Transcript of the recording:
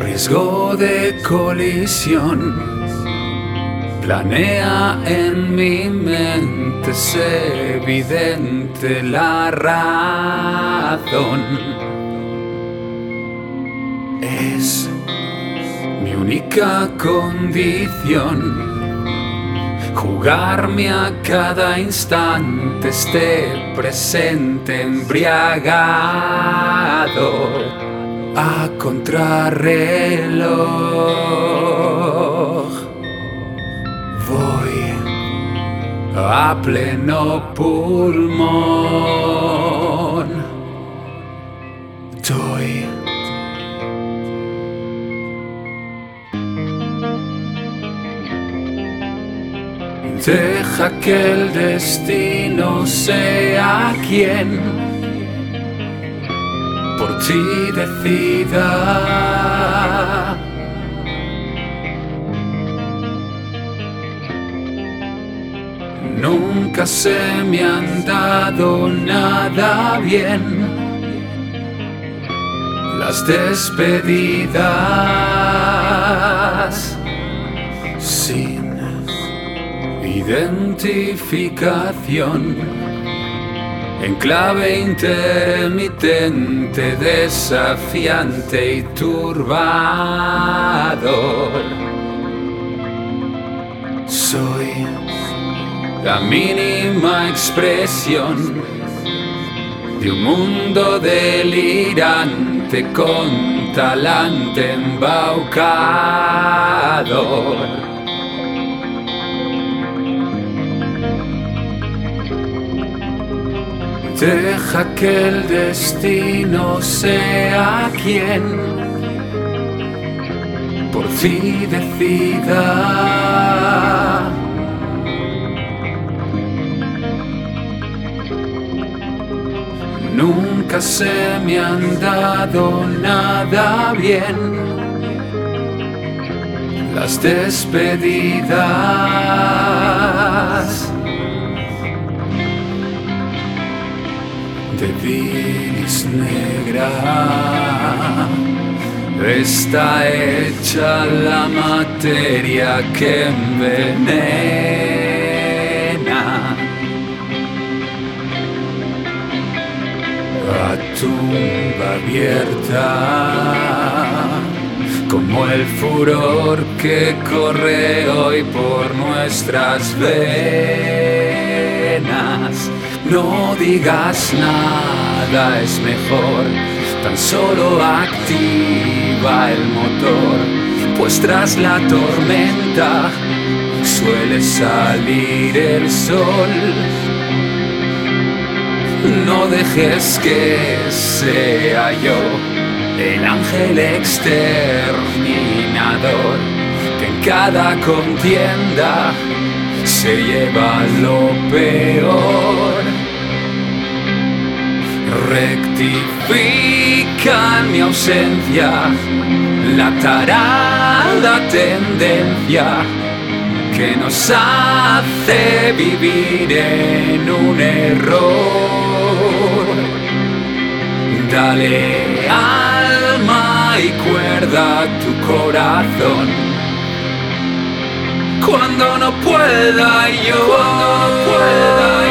Riesgo de colisión. Planea en mi mente, es evidente la razón. Es mi única condición. Jugarme a cada instante, esté presente, embriagado, a contrarreloj. Voy a pleno pulmón. Doy. Deja que el destino sea quien por decida. Nunca se me han dado nada bien las despedidas sin identificación en clave intermitente, desafiante y turbador. Soy la mínima expresión de un mundo delirante con talante embaucador. Deja que el destino sea quien por ti decida. Nunca se me han dado nada bien las despedidas. De bilis negra. Está hecha la materia que envenena. A tumba abierta, como el furor que corre hoy por nuestras venas. No digas nada, es mejor, tan solo activa el motor, pues tras la tormenta suele salir el sol. No dejes que sea yo el ángel exterminador que en cada contienda se lleva lo peor. Rectifica mi ausencia la tarada tendencia que nos hace vivir en un error. Dale alma y cuerda a tu corazón cuando no pueda yo, cuando no pueda